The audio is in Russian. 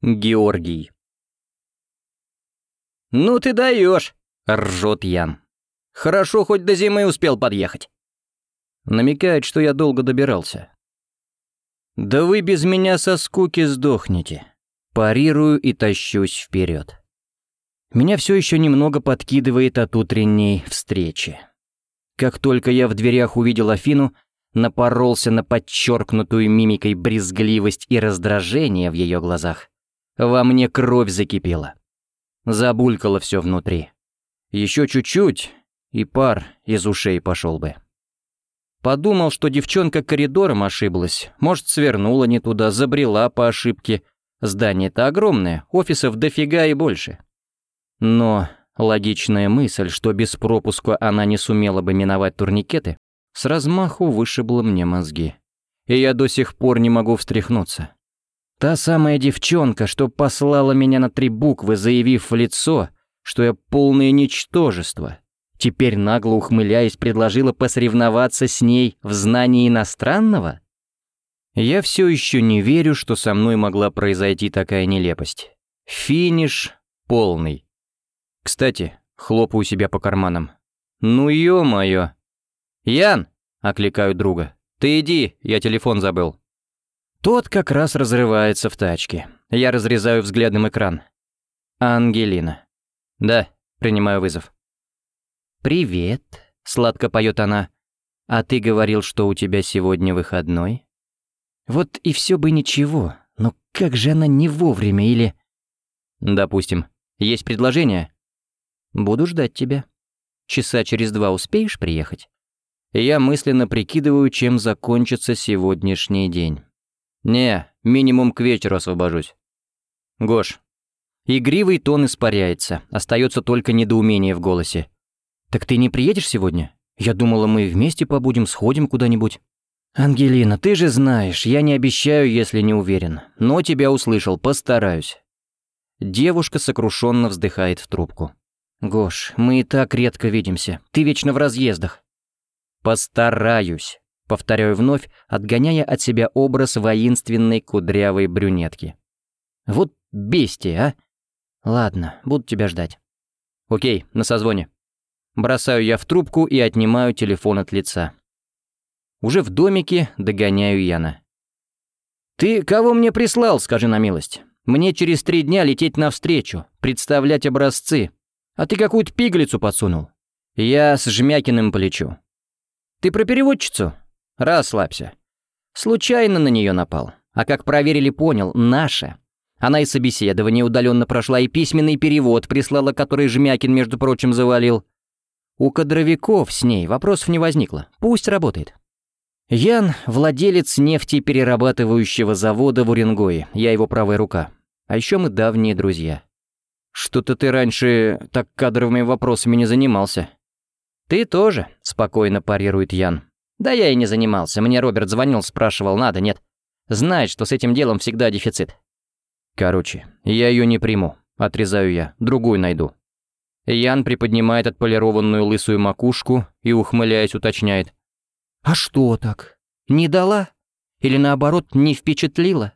Георгий. «Ну ты даешь!» — ржет Ян. «Хорошо, хоть до зимы успел подъехать». Намекает, что я долго добирался. «Да вы без меня со скуки сдохнете». Парирую и тащусь вперед. Меня все еще немного подкидывает от утренней встречи. Как только я в дверях увидел Афину, напоролся на подчеркнутую мимикой брезгливость и раздражение в ее глазах. Во мне кровь закипела. Забулькало все внутри. Еще чуть-чуть, и пар из ушей пошел бы. Подумал, что девчонка коридором ошиблась, может, свернула не туда, забрела по ошибке. Здание-то огромное, офисов дофига и больше. Но логичная мысль, что без пропуска она не сумела бы миновать турникеты, с размаху вышибла мне мозги. И я до сих пор не могу встряхнуться. Та самая девчонка, что послала меня на три буквы, заявив в лицо, что я полное ничтожество, теперь нагло ухмыляясь предложила посоревноваться с ней в знании иностранного? Я все еще не верю, что со мной могла произойти такая нелепость. Финиш полный. Кстати, хлопаю себя по карманам. Ну ё-моё. «Ян!» — окликаю друга. «Ты иди, я телефон забыл». Тот как раз разрывается в тачке. Я разрезаю взглядом экран. Ангелина. «Да», — принимаю вызов. «Привет», — сладко поет она. «А ты говорил, что у тебя сегодня выходной?» Вот и все бы ничего, но как же она не вовремя или... «Допустим. Есть предложение?» «Буду ждать тебя. Часа через два успеешь приехать?» Я мысленно прикидываю, чем закончится сегодняшний день. «Не, минимум к вечеру освобожусь». «Гош». Игривый тон испаряется, остается только недоумение в голосе. «Так ты не приедешь сегодня? Я думала, мы вместе побудем, сходим куда-нибудь». «Ангелина, ты же знаешь, я не обещаю, если не уверен. Но тебя услышал, постараюсь». Девушка сокрушенно вздыхает в трубку. «Гош, мы и так редко видимся. Ты вечно в разъездах». «Постараюсь», — повторяю вновь, отгоняя от себя образ воинственной кудрявой брюнетки. «Вот бестия, а? Ладно, буду тебя ждать». «Окей, на созвоне». Бросаю я в трубку и отнимаю телефон от лица. Уже в домике догоняю Яна. «Ты кого мне прислал, скажи на милость? Мне через три дня лететь навстречу, представлять образцы. А ты какую-то пигалицу подсунул. Я с Жмякиным полечу. Ты про переводчицу? Расслабься. Случайно на нее напал. А как проверили, понял, наша. Она и собеседование удаленно прошла, и письменный перевод прислала, который Жмякин, между прочим, завалил. У кадровиков с ней вопросов не возникло. Пусть работает. Ян — владелец нефтеперерабатывающего завода в Уренгое. Я его правая рука. А еще мы давние друзья. Что-то ты раньше так кадровыми вопросами не занимался. «Ты тоже», — спокойно парирует Ян. «Да я и не занимался. Мне Роберт звонил, спрашивал, надо, нет. Знает, что с этим делом всегда дефицит». «Короче, я ее не приму», — отрезаю я, другую найду. Ян приподнимает отполированную лысую макушку и, ухмыляясь, уточняет. «А что так? Не дала? Или наоборот, не впечатлила?»